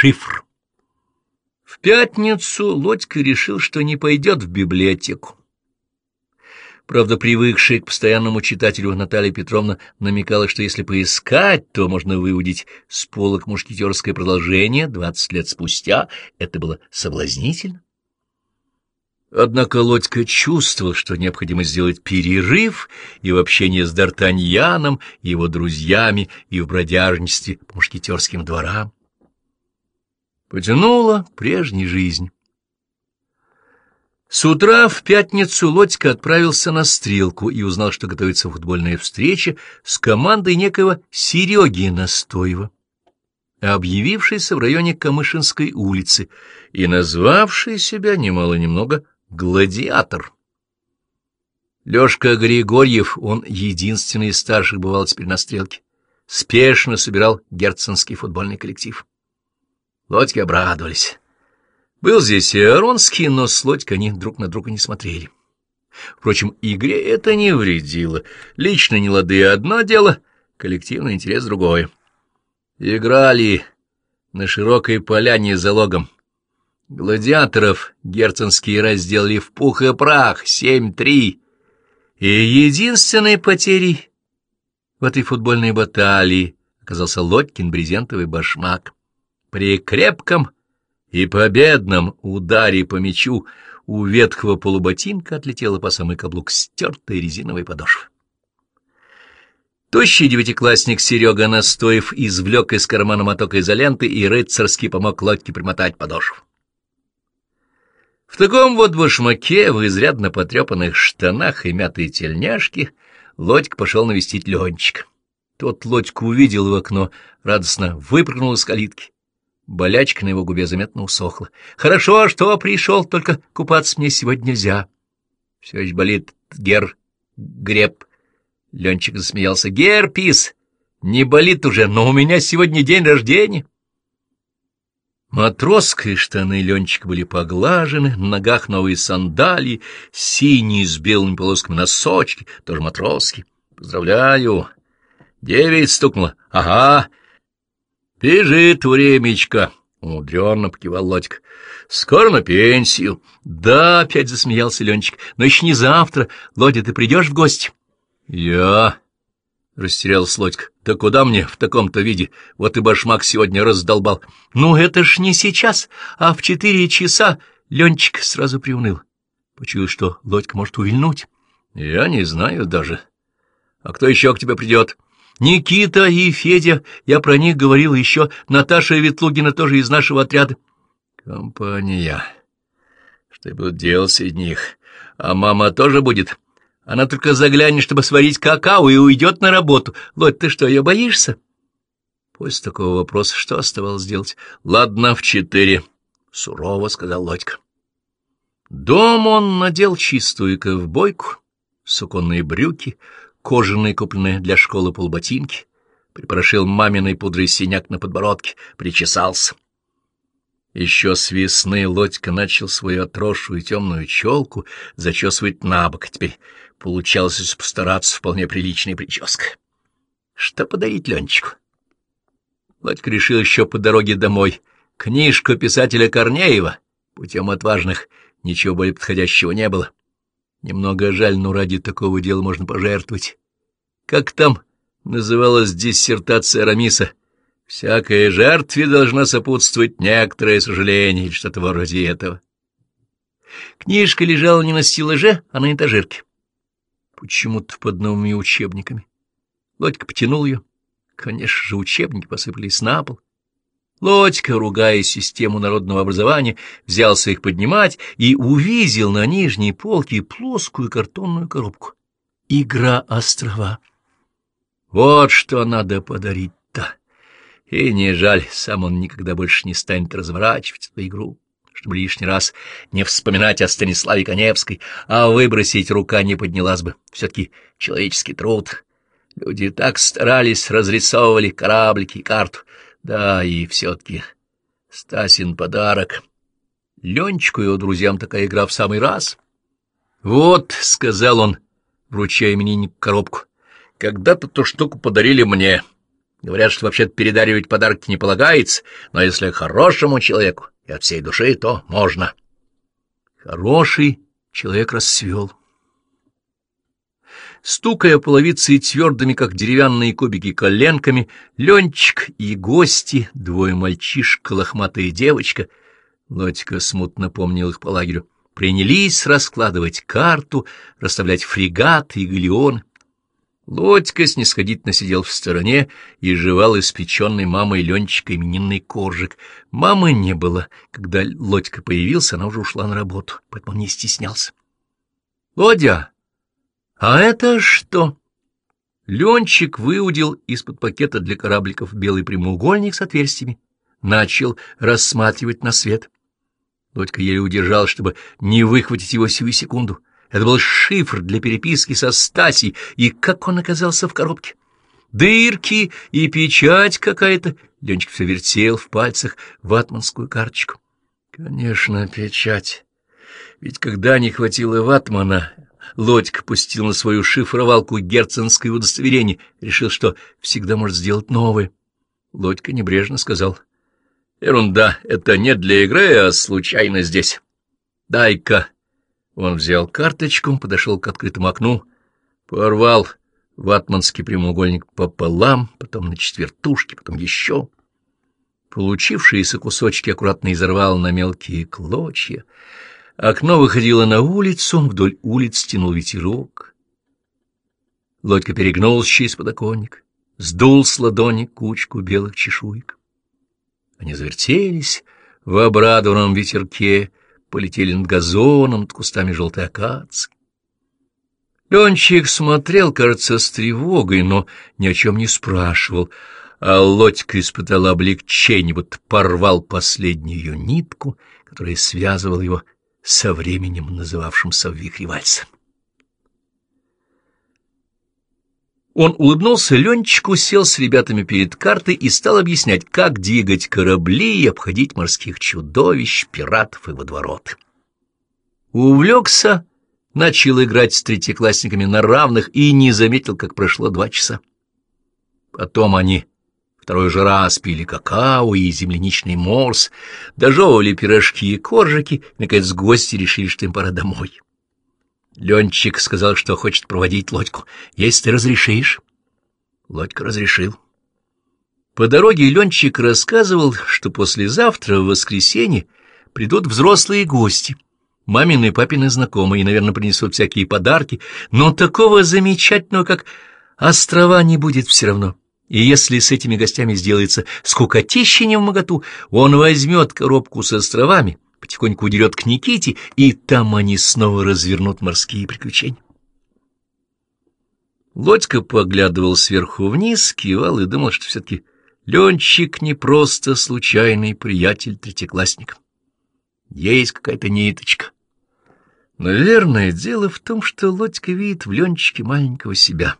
шифр. В пятницу Лодька решил, что не пойдет в библиотеку. Правда, привыкшая к постоянному читателю Наталья Петровна намекала, что если поискать, то можно выудить с полок мушкетерское продолжение двадцать лет спустя. Это было соблазнительно. Однако Лодька чувствовал, что необходимо сделать перерыв и в общении с Д'Артаньяном, его друзьями, и в бродяжничестве по мушкетерским дворам. Потянула прежней жизнь. С утра в пятницу Лодька отправился на стрелку и узнал, что готовится футбольная встреча с командой некого Сереги Настоева, объявившейся в районе Камышинской улицы и назвавшей себя немало-немного Гладиатор. Лёшка Григорьев, он единственный из старших бывал теперь на стрелке, спешно собирал герценский футбольный коллектив. Лодьки обрадовались. Был здесь и Аронский, но с Лодькой они друг на друга не смотрели. Впрочем, игре это не вредило. Лично не лады одно дело, коллективный интерес другое. Играли на широкой поляне за логом. Гладиаторов герценские разделали в пух и прах, семь-три. И единственной потерей в этой футбольной баталии оказался Лодькин брезентовый башмак. При крепком и победном ударе по мячу у ветхого полуботинка отлетела по самый каблук стертая резиновая подошва. Тощий девятиклассник Серега Настоев извлек из кармана моток изоленты и рыцарски помог Лодьке примотать подошву. В таком вот башмаке, в изрядно потрепанных штанах и мятой тельняшке, Лодька пошел навестить Ленчика. Тот Лодьку увидел в окно, радостно выпрыгнул из калитки. Болячка на его губе заметно усохла. — Хорошо, что пришел, только купаться мне сегодня нельзя. — Все еще болит гер... греб. Ленчик засмеялся. — Герпис! Не болит уже, но у меня сегодня день рождения. Матросские штаны Ленчика были поглажены, на ногах новые сандалии, синие с белыми полосками носочки, тоже матросские. Поздравляю! Девять стукнуло. Ага. Бежит времечко. Умудренно покивал Лодька. Скоро на пенсию. Да, опять засмеялся Ленчик. Но еще не завтра. Лодя, ты придешь в гости? Я... — растерялась Лодька. — Да куда мне в таком-то виде? Вот и башмак сегодня раздолбал. — Ну, это ж не сейчас, а в четыре часа. Ленчик сразу приуныл. Почуял, что Лодька может увильнуть. — Я не знаю даже. — А кто еще к тебе придет? — Никита и Федя. Я про них говорил еще. Наташа Ветлугина тоже из нашего отряда. — Компания. Что я буду делать среди них? А мама тоже будет? — она только заглянет, чтобы сварить какао, и уйдет на работу. Лодь, ты что, ее боишься? После такого вопроса что оставалось делать? — Ладно, в четыре, — сурово сказал Лодька. Дом он надел чистую ковбойку, суконные брюки, кожаные, купленные для школы полботинки, припорошил маминой пудрой синяк на подбородке, причесался. Еще с весны Лодька начал свою отросшую темную челку зачесывать на бок, теперь Получалось, постараться, вполне приличная прическа. Что подарить Ленчику? Владька решил еще по дороге домой. Книжку писателя Корнеева «Путем отважных» ничего более подходящего не было. Немного жаль, но ради такого дела можно пожертвовать. Как там называлась диссертация Рамиса? Всякой жертве должна сопутствовать некоторое сожаление или что-то вроде этого. Книжка лежала не на стеллаже, а на этажерке почему-то под новыми учебниками. Лодька потянул ее. Конечно же, учебники посыпались на пол. Лодька, ругая систему народного образования, взялся их поднимать и увидел на нижней полке плоскую картонную коробку. Игра острова. Вот что надо подарить-то. И не жаль, сам он никогда больше не станет разворачивать эту игру чтобы лишний раз не вспоминать о Станиславе Коневской, а выбросить рука не поднялась бы. Все-таки человеческий труд. Люди так старались, разрисовывали кораблики и карту. Да, и все-таки Стасин подарок. Ленчику и его друзьям такая игра в самый раз. «Вот», — сказал он, вручая имениннику коробку, — «когда-то ту штуку подарили мне. Говорят, что вообще-то передаривать подарки не полагается, но если хорошему человеку и от всей души, то можно. Хороший человек расцвел. Стукая половицей твердыми, как деревянные кубики, коленками, Ленчик и гости, двое мальчишек, лохматая девочка, Лотика смутно помнил их по лагерю, принялись раскладывать карту, расставлять фрегаты и галеоны. Лодька снисходительно сидел в стороне и жевал испеченный мамой Ленчика именинный коржик. Мамы не было. Когда Лодька появился, она уже ушла на работу, поэтому не стеснялся. — Лодя, а это что? Ленчик выудил из-под пакета для корабликов белый прямоугольник с отверстиями, начал рассматривать на свет. Лодька еле удержал, чтобы не выхватить его сию секунду — это был шифр для переписки со Стасей, и как он оказался в коробке? Дырки и печать какая-то. Ленчик все вертел в пальцах ватманскую карточку. Конечно, печать. Ведь когда не хватило ватмана, Лодька пустил на свою шифровалку герценское удостоверение, решил, что всегда может сделать новое. Лодька небрежно сказал. — Ерунда, это не для игры, а случайно здесь. Дай-ка он взял карточку, подошел к открытому окну, порвал ватманский прямоугольник пополам, потом на четвертушки, потом еще. Получившиеся кусочки аккуратно изорвал на мелкие клочья. Окно выходило на улицу, вдоль улиц тянул ветерок. Лодька перегнулся через подоконник, сдул с ладони кучку белых чешуек. Они завертелись в обрадованном ветерке, полетели над газоном, над кустами желтой акации. Ленчик смотрел, кажется, с тревогой, но ни о чем не спрашивал, а Лодька испытал облегчение, вот порвал последнюю нитку, которая связывала его со временем, называвшимся в вихре вальса. Он улыбнулся Ленчику, сел с ребятами перед картой и стал объяснять, как двигать корабли и обходить морских чудовищ, пиратов и водовороты. Увлекся, начал играть с третьеклассниками на равных и не заметил, как прошло два часа. Потом они второй же раз пили какао и земляничный морс, дожевывали пирожки и коржики, наконец, гости решили, что им пора домой. Ленчик сказал, что хочет проводить Лодьку, если ты разрешишь. Лодька разрешил. По дороге Ленчик рассказывал, что послезавтра, в воскресенье, придут взрослые гости, мамины и папины знакомые, наверное, принесут всякие подарки, но такого замечательного, как острова, не будет все равно. И если с этими гостями сделается скукотища не в моготу, он возьмет коробку с островами — потихоньку удерет к Никите, и там они снова развернут морские приключения. Лодька поглядывал сверху вниз, кивал и думал, что все-таки Ленчик не просто случайный приятель третьеклассника. Есть какая-то ниточка. Наверное, дело в том, что Лодька видит в Ленчике маленького себя.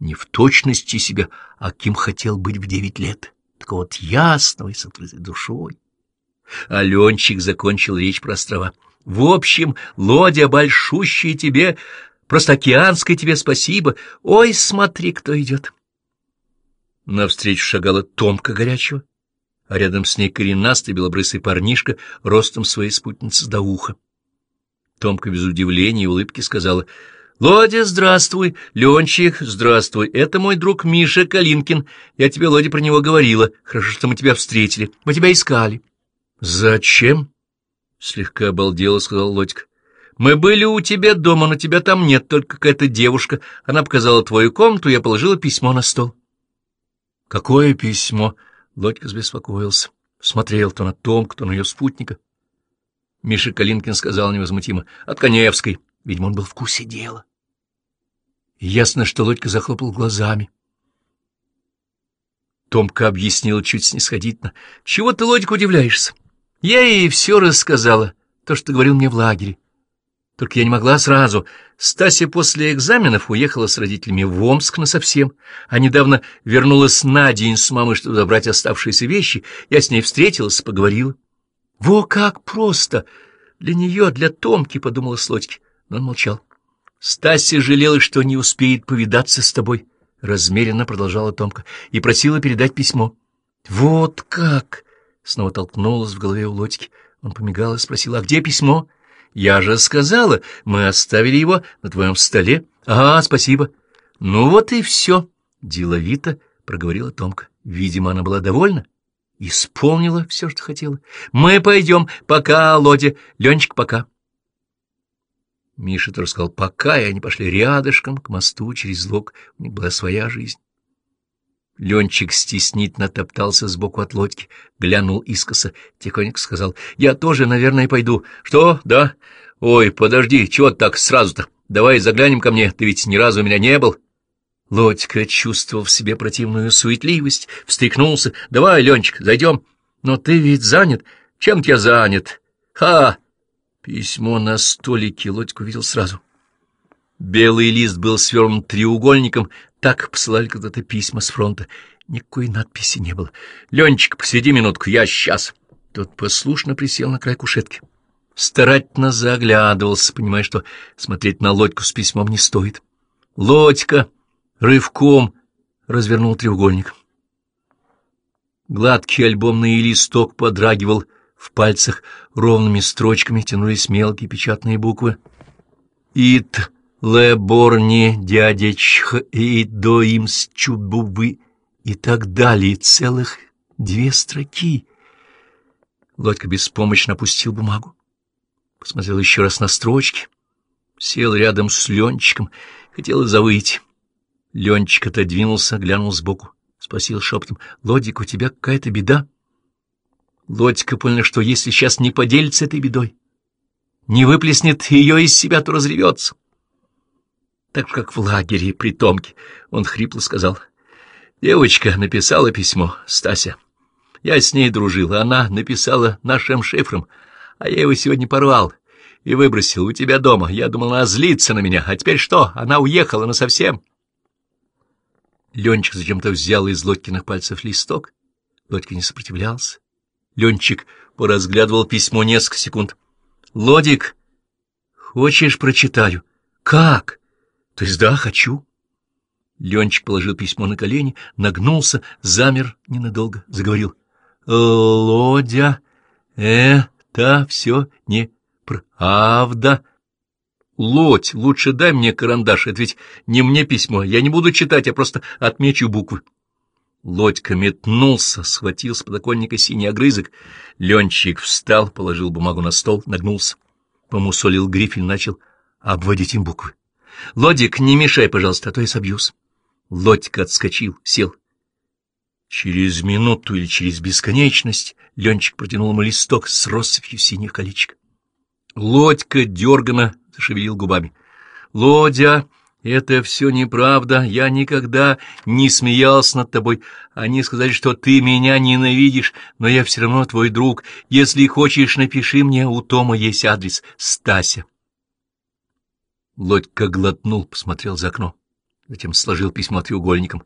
Не в точности себя, а кем хотел быть в девять лет. Такого вот ясного и с открытой душой. Аленчик закончил речь про острова. В общем, лодя большущая тебе, просто океанская тебе спасибо. Ой, смотри, кто идет. Навстречу шагала Томка горячего, а рядом с ней коренастый белобрысый парнишка ростом своей спутницы до уха. Томка без удивления и улыбки сказала — «Лодя, здравствуй! Ленчик, здравствуй! Это мой друг Миша Калинкин. Я тебе, Лодя, про него говорила. Хорошо, что мы тебя встретили. Мы тебя искали». «Зачем?» — слегка обалдело сказал Лодька. «Мы были у тебя дома, но тебя там нет, только какая-то девушка. Она показала твою комнату, я положила письмо на стол». «Какое письмо?» — Лодька забеспокоился. Смотрел то на Том, кто на ее спутника. Миша Калинкин сказал невозмутимо. «От Коневской». Видимо, он был в курсе дела. Ясно, что Лодька захлопал глазами. Томка объяснила чуть снисходительно. «Чего ты, Лодька, удивляешься? Я ей все рассказала, то, что говорил мне в лагере. Только я не могла сразу. Стася после экзаменов уехала с родителями в Омск насовсем, а недавно вернулась на день с мамой, чтобы забрать оставшиеся вещи. Я с ней встретилась, поговорила. «Во как просто! Для нее, для Томки!» — подумала Слодьки, но он молчал. Стася жалела, что не успеет повидаться с тобой. — размеренно продолжала Томка, — и просила передать письмо. — Вот как! — снова толкнулась в голове у Лодьки. Он помигал и спросил, — а где письмо? — Я же сказала, мы оставили его на твоем столе. — Ага, спасибо. — Ну вот и все, — деловито проговорила Томка. Видимо, она была довольна. Исполнила все, что хотела. — Мы пойдем. Пока, Лодя. Ленчик, пока. Миша тоже сказал «пока», и они пошли рядышком к мосту через лог. У них была своя жизнь. Ленчик стеснительно топтался сбоку от лодки, глянул искоса, тихонько сказал «Я тоже, наверное, пойду». «Что? Да? Ой, подожди, чего так сразу-то? Давай заглянем ко мне, ты ведь ни разу у меня не был». Лодька чувствовал в себе противную суетливость, встряхнулся. «Давай, Ленчик, зайдем». «Но ты ведь занят. Чем-то я занят». «Ха!» Письмо на столике Лодька увидел сразу. Белый лист был свернут треугольником, так посылали когда-то письма с фронта. Никакой надписи не было. — Ленчик, посиди минутку, я сейчас. Тот послушно присел на край кушетки. Старательно заглядывался, понимая, что смотреть на Лодьку с письмом не стоит. Лодька рывком развернул треугольник. Гладкий альбомный листок подрагивал в пальцах ровными строчками тянулись мелкие печатные буквы. «Ит леборни дядечх и доимс чубубы» и так далее, целых две строки. Лодька беспомощно опустил бумагу, посмотрел еще раз на строчки, сел рядом с Ленчиком, хотел завыть. Ленчик отодвинулся, глянул сбоку, спросил шепотом, «Лодик, у тебя какая-то беда?» Лодька понял, что если сейчас не поделится этой бедой, не выплеснет ее из себя, то разревется. Так как в лагере при Томке, он хрипло сказал. Девочка написала письмо, Стася. Я с ней дружил, она написала нашим шифром, а я его сегодня порвал и выбросил у тебя дома. Я думал, она злится на меня, а теперь что? Она уехала насовсем. Ленчик зачем-то взял из Лодькиных пальцев листок. Лодька не сопротивлялся. Ленчик поразглядывал письмо несколько секунд. — Лодик, хочешь, прочитаю? — Как? — То есть да, хочу. Ленчик положил письмо на колени, нагнулся, замер ненадолго, заговорил. — Лодя, это все не правда. — Лодь, лучше дай мне карандаш, это ведь не мне письмо, я не буду читать, я просто отмечу буквы. Лодька метнулся, схватил с подоконника синий огрызок. Ленчик встал, положил бумагу на стол, нагнулся. Помусолил грифель, начал обводить им буквы. — Лодик, не мешай, пожалуйста, а то я собьюсь. Лодька отскочил, сел. Через минуту или через бесконечность Ленчик протянул ему листок с россыпью синих колечек. Лодька дерганно зашевелил губами. — Лодя! Это все неправда, я никогда не смеялся над тобой. Они сказали, что ты меня ненавидишь, но я все равно твой друг. Если хочешь, напиши мне, у Тома есть адрес. Стася. Лодька глотнул, посмотрел за окно. Затем сложил письмо треугольником.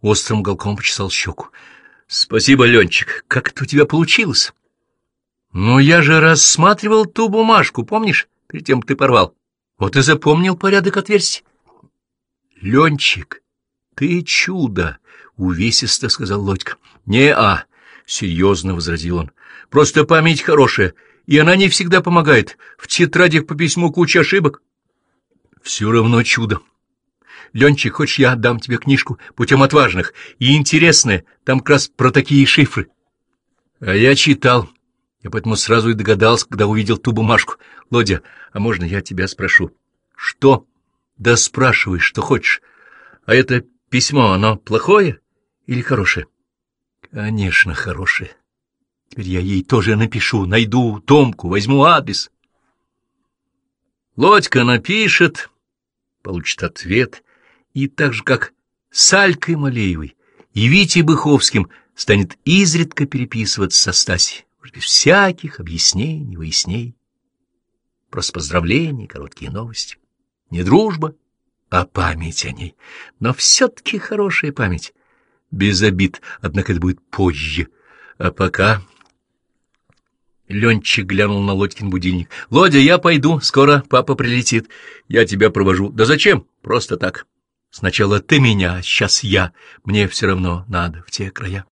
Острым уголком почесал щеку. — Спасибо, Ленчик. Как это у тебя получилось? — Ну, я же рассматривал ту бумажку, помнишь, перед тем, как ты порвал? Вот и запомнил порядок отверстий. — Ленчик, ты чудо! — увесисто сказал Лодька. — Не-а, — серьезно возразил он. — Просто память хорошая, и она не всегда помогает. В тетрадях по письму куча ошибок. — Все равно чудо. Ленчик, хочешь, я дам тебе книжку путем отважных и интересная, там как раз про такие шифры. А я читал. Я поэтому сразу и догадался, когда увидел ту бумажку. Лодя, а можно я тебя спрошу? Что? Да спрашивай, что хочешь. А это письмо, оно плохое или хорошее? Конечно, хорошее. Теперь я ей тоже напишу, найду Томку, возьму адрес. Лодька напишет, получит ответ, и так же, как с Алькой Малеевой и Витей Быховским, станет изредка переписываться со Стасей, без всяких объяснений, выяснений. Просто поздравления, короткие новости. Не дружба, а память о ней. Но все-таки хорошая память. Без обид, однако это будет позже. А пока... Ленчик глянул на Лодькин будильник. — Лодя, я пойду, скоро папа прилетит. Я тебя провожу. — Да зачем? Просто так. — Сначала ты меня, а сейчас я. Мне все равно надо в те края.